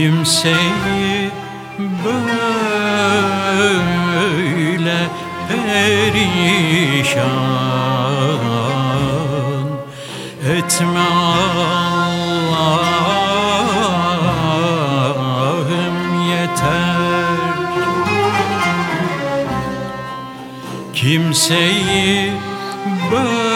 Kimseyi böyle perişan etme Allah'ım yeter. Kimseyi böyle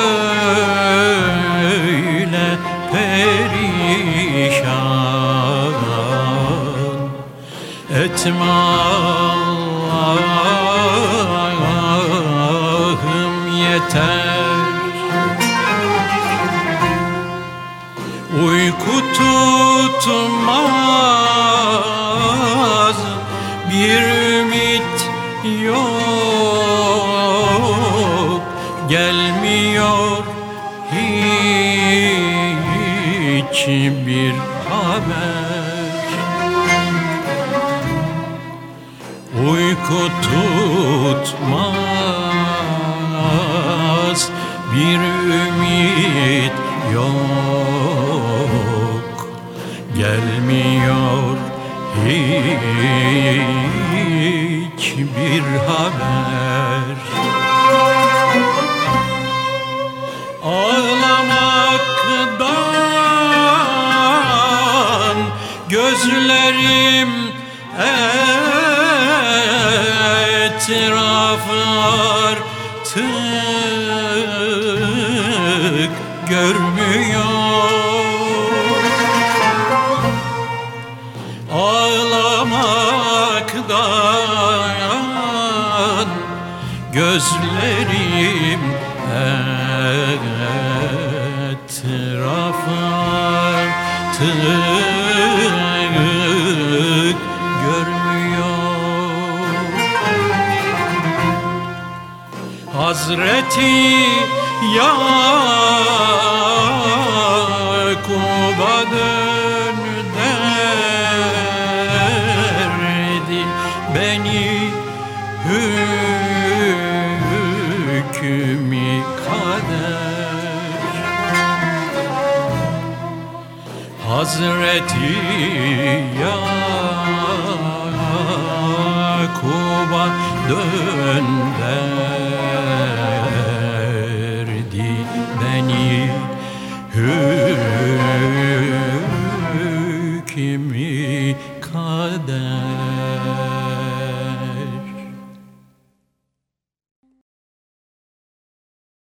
Allah'ım yeter. Uyku tutmaz bir ümit yok Gelmiyor hiçbir haber tutmaz. Bir ümit yok. Gelmiyor hiçbir haber. Ağlamaktan gözlerim etrafı artık görmüyor. Ağlamaktan gözlerim etrafı artık Hazreti Yakub'a dön derdi. Beni hükmü kader. Hazreti Yakub'a dön derdi